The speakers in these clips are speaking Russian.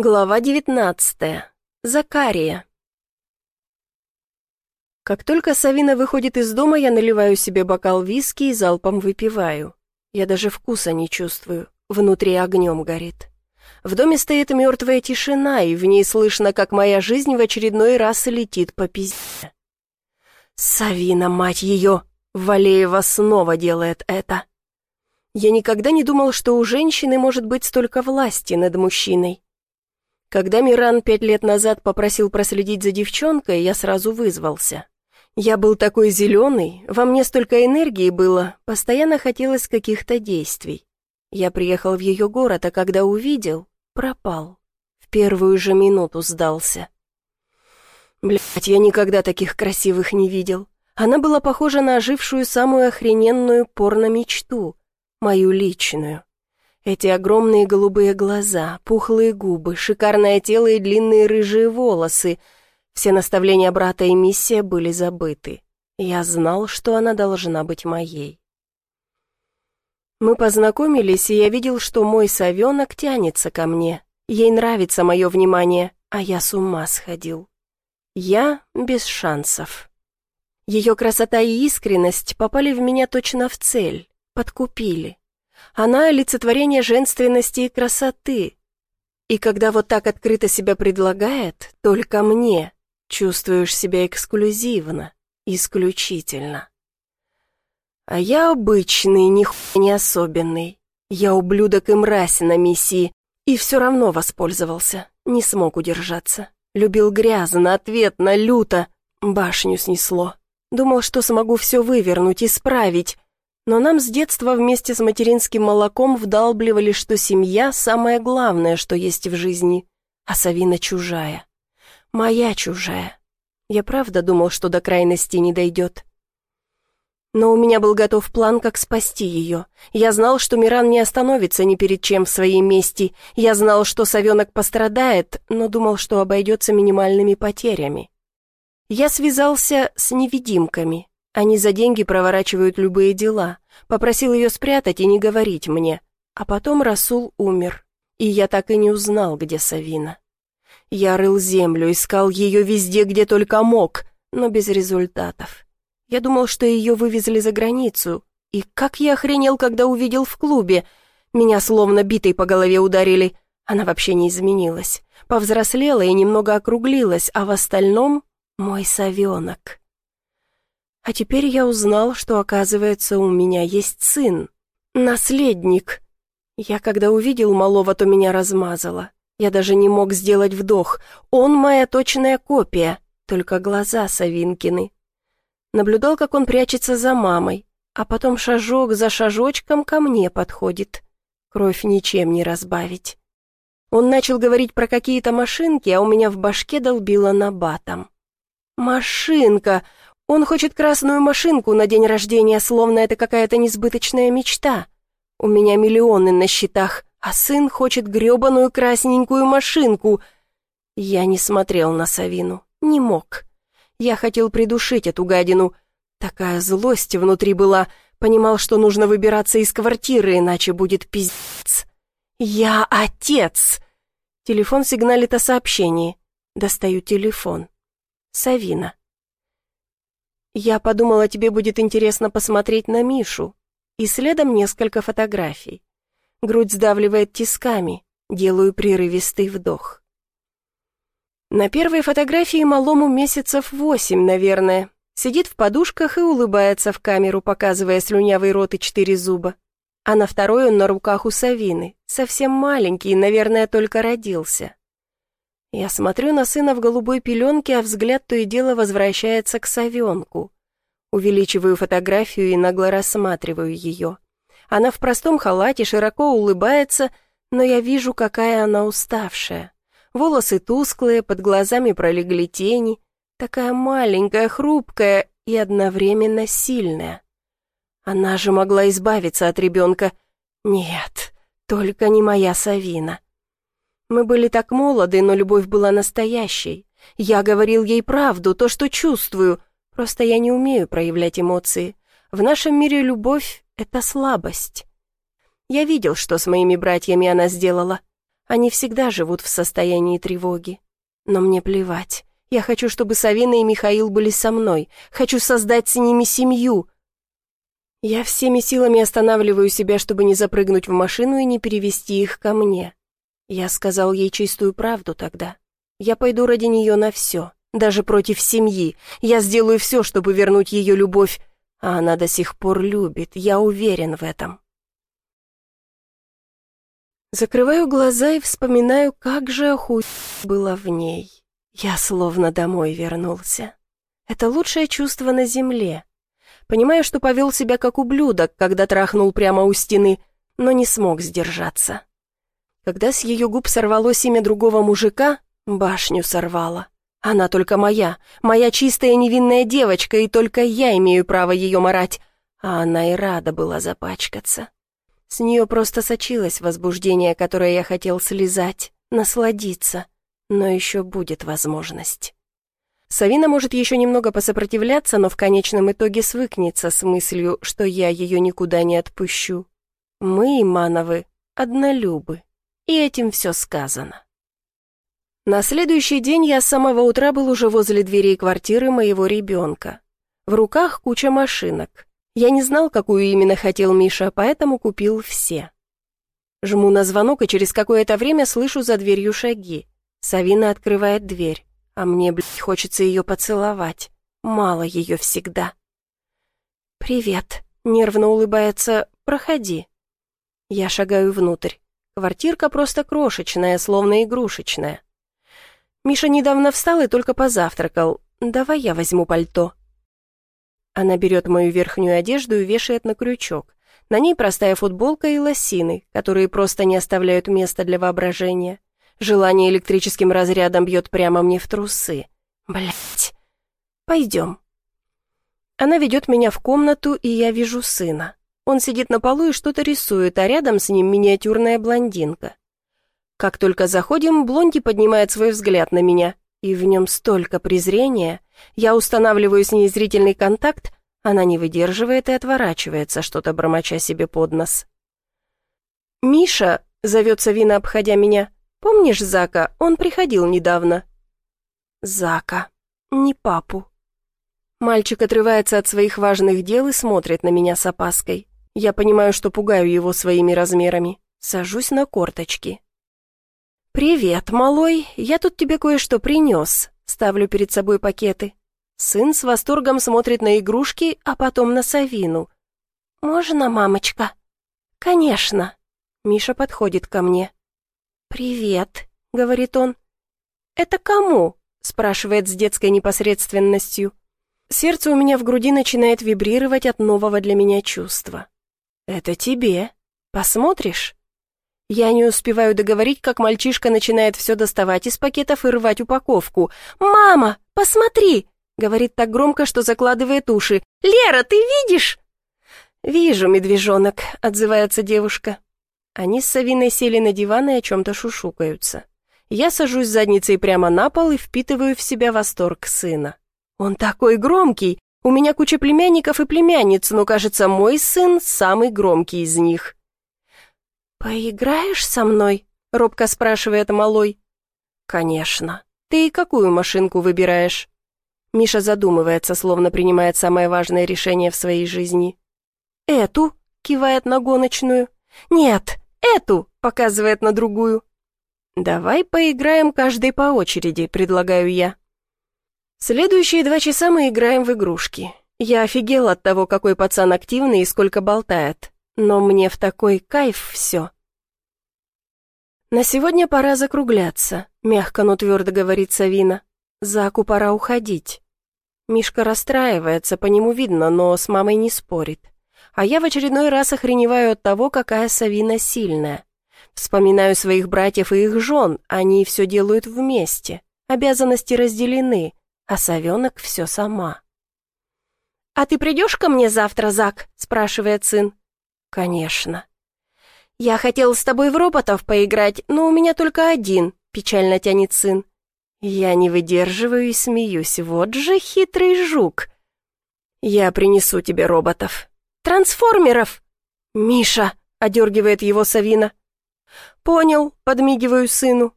Глава девятнадцатая. Закария. Как только Савина выходит из дома, я наливаю себе бокал виски и залпом выпиваю. Я даже вкуса не чувствую, внутри огнем горит. В доме стоит мертвая тишина, и в ней слышно, как моя жизнь в очередной раз летит по пизде. Савина, мать ее! Валеева снова делает это. Я никогда не думал, что у женщины может быть столько власти над мужчиной. Когда Миран пять лет назад попросил проследить за девчонкой, я сразу вызвался. Я был такой зеленый, во мне столько энергии было, постоянно хотелось каких-то действий. Я приехал в ее город, а когда увидел, пропал. В первую же минуту сдался. Блять, я никогда таких красивых не видел. Она была похожа на ожившую самую охрененную порно-мечту, мою личную. Эти огромные голубые глаза, пухлые губы, шикарное тело и длинные рыжие волосы. Все наставления брата и миссия были забыты. Я знал, что она должна быть моей. Мы познакомились, и я видел, что мой совенок тянется ко мне. Ей нравится мое внимание, а я с ума сходил. Я без шансов. Ее красота и искренность попали в меня точно в цель, подкупили. Она — олицетворение женственности и красоты. И когда вот так открыто себя предлагает, только мне, чувствуешь себя эксклюзивно, исключительно. А я обычный, нихуя не особенный. Я ублюдок и мразь на миссии, и все равно воспользовался, не смог удержаться. Любил грязно, ответно, люто, башню снесло. Думал, что смогу все вывернуть, исправить, но нам с детства вместе с материнским молоком вдалбливали, что семья – самое главное, что есть в жизни, а Савина чужая. Моя чужая. Я правда думал, что до крайности не дойдет. Но у меня был готов план, как спасти ее. Я знал, что Миран не остановится ни перед чем в своей мести. Я знал, что совенок пострадает, но думал, что обойдется минимальными потерями. Я связался с невидимками, они за деньги проворачивают любые дела. Попросил ее спрятать и не говорить мне. А потом Расул умер, и я так и не узнал, где Савина. Я рыл землю, искал ее везде, где только мог, но без результатов. Я думал, что ее вывезли за границу. И как я охренел, когда увидел в клубе. Меня словно битой по голове ударили. Она вообще не изменилась. Повзрослела и немного округлилась, а в остальном — мой совенок. А теперь я узнал, что, оказывается, у меня есть сын. Наследник. Я когда увидел малого, то меня размазало. Я даже не мог сделать вдох. Он моя точная копия, только глаза Савинкины. Наблюдал, как он прячется за мамой, а потом шажок за шажочком ко мне подходит. Кровь ничем не разбавить. Он начал говорить про какие-то машинки, а у меня в башке долбило набатом. «Машинка! Он хочет красную машинку на день рождения, словно это какая-то несбыточная мечта. У меня миллионы на счетах, а сын хочет грёбаную красненькую машинку. Я не смотрел на Савину, не мог. Я хотел придушить эту гадину. Такая злость внутри была, понимал, что нужно выбираться из квартиры, иначе будет пиздец. «Я отец!» Телефон сигналит о сообщении. Достаю телефон. Савина. Я подумала, тебе будет интересно посмотреть на Мишу. И следом несколько фотографий. Грудь сдавливает тисками. Делаю прерывистый вдох. На первой фотографии малому месяцев восемь, наверное. Сидит в подушках и улыбается в камеру, показывая слюнявый рот и четыре зуба. А на второй он на руках у Савины, совсем маленький, наверное, только родился. Я смотрю на сына в голубой пеленке, а взгляд то и дело возвращается к совенку. Увеличиваю фотографию и нагло рассматриваю ее. Она в простом халате, широко улыбается, но я вижу, какая она уставшая. Волосы тусклые, под глазами пролегли тени. Такая маленькая, хрупкая и одновременно сильная. Она же могла избавиться от ребенка. Нет, только не моя Савина. Мы были так молоды, но любовь была настоящей. Я говорил ей правду, то, что чувствую. Просто я не умею проявлять эмоции. В нашем мире любовь — это слабость. Я видел, что с моими братьями она сделала. Они всегда живут в состоянии тревоги. Но мне плевать. Я хочу, чтобы Савина и Михаил были со мной. Хочу создать с ними семью. Я всеми силами останавливаю себя, чтобы не запрыгнуть в машину и не перевести их ко мне. Я сказал ей чистую правду тогда. Я пойду ради нее на все, даже против семьи. Я сделаю все, чтобы вернуть ее любовь, а она до сих пор любит, я уверен в этом. Закрываю глаза и вспоминаю, как же охуй было в ней. Я словно домой вернулся. Это лучшее чувство на земле. Понимаю, что повел себя как ублюдок, когда трахнул прямо у стены, но не смог сдержаться. Когда с ее губ сорвалось имя другого мужика, башню сорвало. Она только моя, моя чистая невинная девочка, и только я имею право ее марать. А она и рада была запачкаться. С нее просто сочилось возбуждение, которое я хотел слезать, насладиться, но еще будет возможность. Савина может еще немного посопротивляться, но в конечном итоге свыкнется с мыслью, что я ее никуда не отпущу. Мы, Имановы, однолюбы, и этим все сказано. На следующий день я с самого утра был уже возле дверей квартиры моего ребенка. В руках куча машинок. Я не знал, какую именно хотел Миша, поэтому купил все. Жму на звонок и через какое-то время слышу за дверью шаги. Савина открывает дверь а мне, блядь, хочется ее поцеловать. Мало ее всегда. «Привет», — нервно улыбается, «проходи». Я шагаю внутрь. Квартирка просто крошечная, словно игрушечная. Миша недавно встал и только позавтракал. «Давай я возьму пальто». Она берет мою верхнюю одежду и вешает на крючок. На ней простая футболка и лосины, которые просто не оставляют места для воображения. Желание электрическим разрядом бьет прямо мне в трусы. Блять. Пойдем. Она ведет меня в комнату, и я вижу сына. Он сидит на полу и что-то рисует, а рядом с ним миниатюрная блондинка. Как только заходим, Блонди поднимает свой взгляд на меня, и в нем столько презрения. Я устанавливаю с ней зрительный контакт, она не выдерживает и отворачивается, что-то бормоча себе под нос. «Миша», — зовется Вина, обходя меня, Помнишь Зака? Он приходил недавно». «Зака. Не папу». Мальчик отрывается от своих важных дел и смотрит на меня с опаской. Я понимаю, что пугаю его своими размерами. Сажусь на корточки. «Привет, малой. Я тут тебе кое-что принес». Ставлю перед собой пакеты. Сын с восторгом смотрит на игрушки, а потом на Савину. «Можно, мамочка?» «Конечно». Миша подходит ко мне. «Привет», — говорит он. «Это кому?» — спрашивает с детской непосредственностью. Сердце у меня в груди начинает вибрировать от нового для меня чувства. «Это тебе. Посмотришь?» Я не успеваю договорить, как мальчишка начинает все доставать из пакетов и рвать упаковку. «Мама, посмотри!» — говорит так громко, что закладывает уши. «Лера, ты видишь?» «Вижу, медвежонок», — отзывается девушка. Они с Савиной сели на диван и о чем-то шушукаются. Я сажусь задницей прямо на пол и впитываю в себя восторг сына. Он такой громкий! У меня куча племянников и племянниц, но, кажется, мой сын самый громкий из них. «Поиграешь со мной?» — робко спрашивает малой. «Конечно. Ты какую машинку выбираешь?» Миша задумывается, словно принимает самое важное решение в своей жизни. «Эту?» — кивает на гоночную. «Нет, «Эту!» — показывает на другую. «Давай поиграем каждый по очереди», — предлагаю я. Следующие два часа мы играем в игрушки. Я офигел от того, какой пацан активный и сколько болтает. Но мне в такой кайф все. «На сегодня пора закругляться», — мягко, но твердо говорит Савина. «Заку пора уходить». Мишка расстраивается, по нему видно, но с мамой не спорит. А я в очередной раз охреневаю от того, какая Савина сильная. Вспоминаю своих братьев и их жен, они все делают вместе. Обязанности разделены, а совенок все сама. «А ты придешь ко мне завтра, Зак?» – спрашивает сын. «Конечно». «Я хотел с тобой в роботов поиграть, но у меня только один», – печально тянет сын. Я не выдерживаю и смеюсь. Вот же хитрый жук. «Я принесу тебе роботов», «Трансформеров!» «Миша!» — одергивает его Савина. «Понял», — подмигиваю сыну.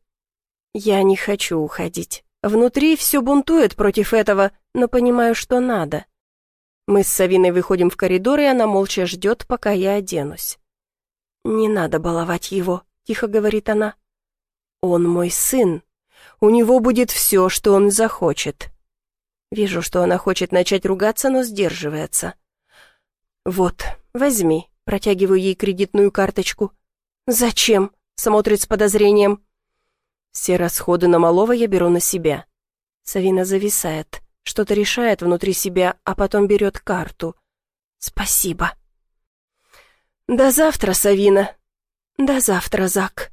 Я не хочу уходить. Внутри все бунтует против этого, но понимаю, что надо. Мы с Савиной выходим в коридор, и она молча ждет, пока я оденусь. «Не надо баловать его», — тихо говорит она. «Он мой сын. У него будет все, что он захочет». Вижу, что она хочет начать ругаться, но сдерживается. «Вот, возьми», — протягиваю ей кредитную карточку. «Зачем?» — смотрит с подозрением. Все расходы на малого я беру на себя. Савина зависает, что-то решает внутри себя, а потом берет карту. «Спасибо». «До завтра, Савина». «До завтра, Зак».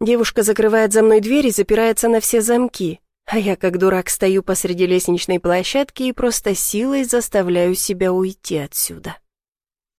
Девушка закрывает за мной дверь и запирается на все замки, а я как дурак стою посреди лестничной площадки и просто силой заставляю себя уйти отсюда.